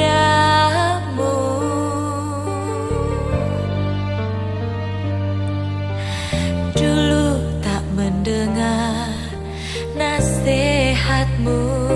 padamu. Dulu tak mendengar nasihatmu.